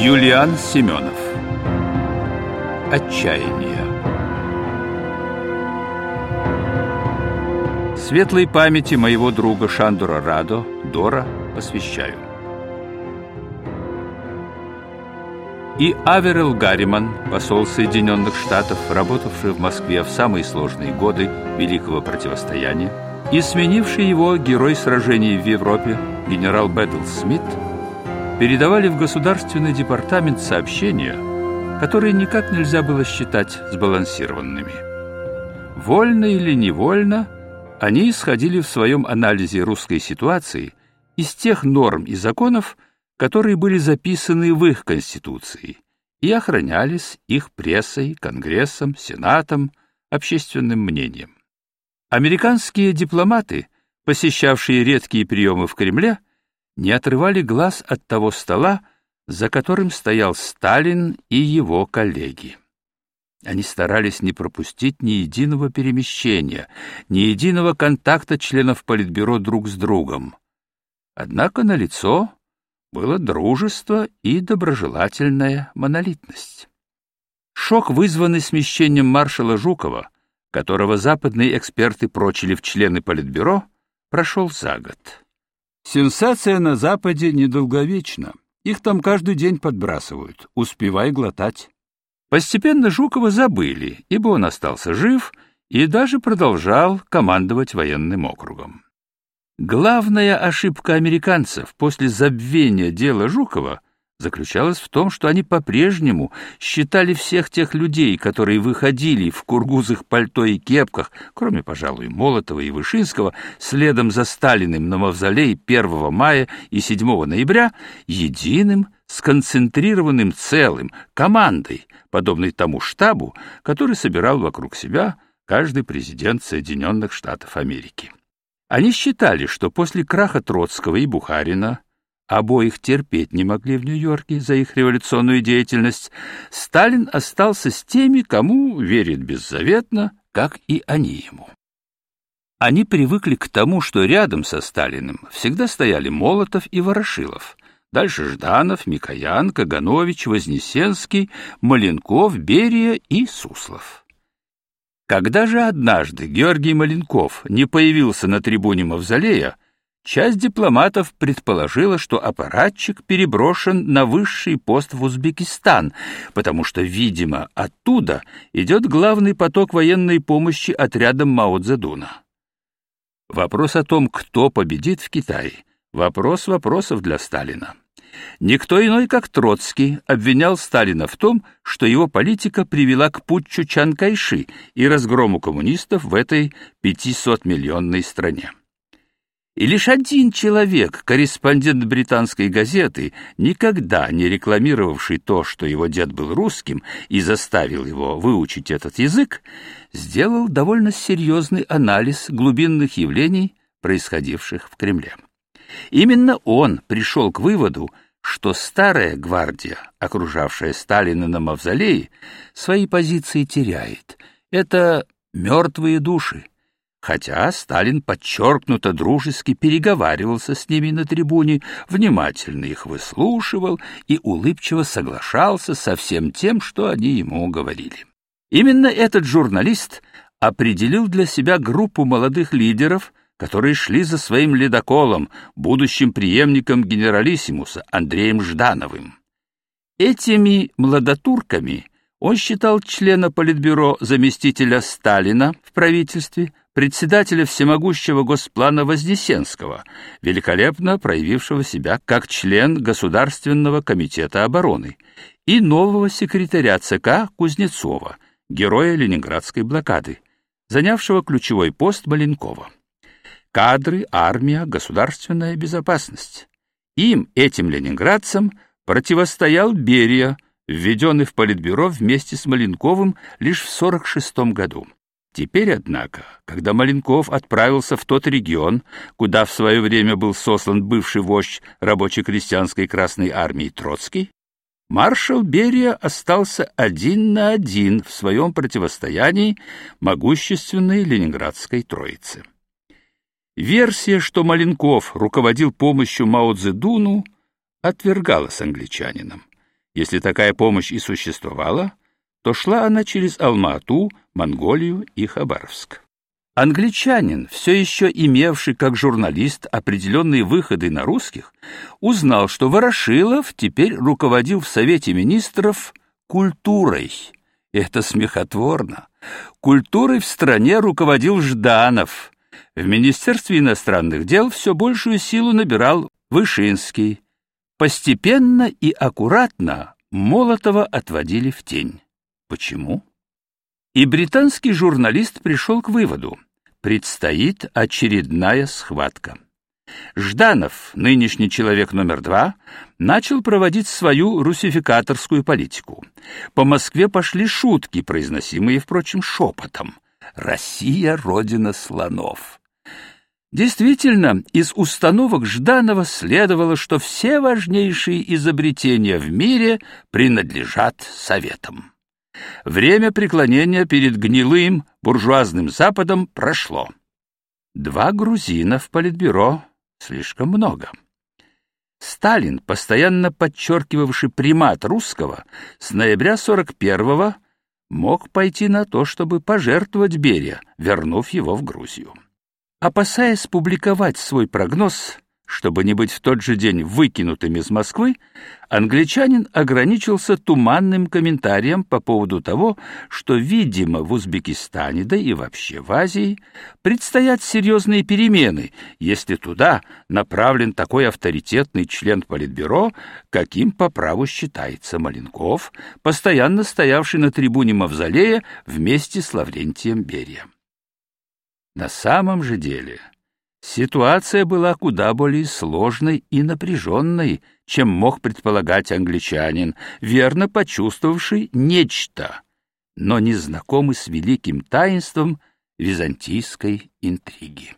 Юлиан Семенов Отчаяние Светлой памяти моего друга Шандура Радо, Дора, посвящаю. И Аверел Гарриман, посол Соединенных Штатов, работавший в Москве в самые сложные годы Великого противостояния, и сменивший его герой сражений в Европе генерал Бэттл Смит – передавали в Государственный департамент сообщения, которые никак нельзя было считать сбалансированными. Вольно или невольно они исходили в своем анализе русской ситуации из тех норм и законов, которые были записаны в их Конституции и охранялись их прессой, Конгрессом, Сенатом, общественным мнением. Американские дипломаты, посещавшие редкие приемы в Кремле, не отрывали глаз от того стола, за которым стоял Сталин и его коллеги. Они старались не пропустить ни единого перемещения, ни единого контакта членов Политбюро друг с другом. Однако на лицо было дружество и доброжелательная монолитность. Шок, вызванный смещением маршала Жукова, которого западные эксперты прочили в члены Политбюро, прошел за год. Сенсация на Западе недолговечна. Их там каждый день подбрасывают. Успевай глотать. Постепенно Жукова забыли, ибо он остался жив и даже продолжал командовать военным округом. Главная ошибка американцев после забвения дела Жукова заключалась в том, что они по-прежнему считали всех тех людей, которые выходили в кургузых пальто и кепках, кроме, пожалуй, Молотова и Вышинского, следом за Сталиным на мавзолей 1 мая и 7 ноября, единым, сконцентрированным целым, командой, подобной тому штабу, который собирал вокруг себя каждый президент Соединенных Штатов Америки. Они считали, что после краха Троцкого и Бухарина обоих терпеть не могли в Нью-Йорке за их революционную деятельность, Сталин остался с теми, кому верит беззаветно, как и они ему. Они привыкли к тому, что рядом со Сталиным всегда стояли Молотов и Ворошилов, дальше Жданов, Микоян, Каганович, Вознесенский, Маленков, Берия и Суслов. Когда же однажды Георгий Маленков не появился на трибуне Мавзолея, Часть дипломатов предположила, что аппаратчик переброшен на высший пост в Узбекистан, потому что, видимо, оттуда идет главный поток военной помощи отрядам Мао Цзэдуна. Вопрос о том, кто победит в Китае, вопрос вопросов для Сталина. Никто иной, как Троцкий, обвинял Сталина в том, что его политика привела к путчу Чан Кайши и разгрому коммунистов в этой 500-миллионной стране. И лишь один человек, корреспондент британской газеты, никогда не рекламировавший то, что его дед был русским и заставил его выучить этот язык, сделал довольно серьезный анализ глубинных явлений, происходивших в Кремле. Именно он пришел к выводу, что старая гвардия, окружавшая Сталина на мавзолее, свои позиции теряет. Это мертвые души, хотя Сталин подчеркнуто дружески переговаривался с ними на трибуне, внимательно их выслушивал и улыбчиво соглашался со всем тем, что они ему говорили. Именно этот журналист определил для себя группу молодых лидеров, которые шли за своим ледоколом, будущим преемником генералиссимуса Андреем Ждановым. Этими младотурками он считал члена Политбюро заместителя Сталина в правительстве, председателя всемогущего госплана Вознесенского, великолепно проявившего себя как член Государственного комитета обороны, и нового секретаря ЦК Кузнецова, героя Ленинградской блокады, занявшего ключевой пост Маленкова. Кадры, армия, государственная безопасность. Им, этим ленинградцам, противостоял Берия, введенный в Политбюро вместе с Маленковым лишь в 1946 году. Теперь, однако, когда Маленков отправился в тот регион, куда в свое время был сослан бывший вождь рабоче-крестьянской Красной Армии Троцкий, маршал Берия остался один на один в своем противостоянии могущественной Ленинградской Троице. Версия, что Маленков руководил помощью Мао Цзэдуну, отвергалась англичанином. Если такая помощь и существовала, то шла она через Алма-Ату, Монголию и Хабаровск. Англичанин, все еще имевший как журналист определенные выходы на русских, узнал, что Ворошилов теперь руководил в Совете министров культурой. Это смехотворно. Культурой в стране руководил Жданов. В Министерстве иностранных дел все большую силу набирал Вышинский. Постепенно и аккуратно Молотова отводили в тень. Почему? И британский журналист пришел к выводу – предстоит очередная схватка. Жданов, нынешний человек номер два, начал проводить свою русификаторскую политику. По Москве пошли шутки, произносимые, впрочем, шепотом. «Россия — родина слонов». Действительно, из установок Жданова следовало, что все важнейшие изобретения в мире принадлежат Советам. Время преклонения перед гнилым буржуазным Западом прошло. Два грузина в политбюро — слишком много. Сталин, постоянно подчеркивавший примат русского, с ноября 41-го мог пойти на то, чтобы пожертвовать Берия, вернув его в Грузию. Опасаясь публиковать свой прогноз, чтобы не быть в тот же день выкинутым из Москвы, англичанин ограничился туманным комментарием по поводу того, что, видимо, в Узбекистане, да и вообще в Азии, предстоят серьезные перемены, если туда направлен такой авторитетный член Политбюро, каким по праву считается Маленков, постоянно стоявший на трибуне Мавзолея вместе с Лаврентием Берием. На самом же деле Ситуация была куда более сложной и напряженной, чем мог предполагать англичанин, верно почувствовавший нечто, но не знакомый с великим таинством византийской интриги.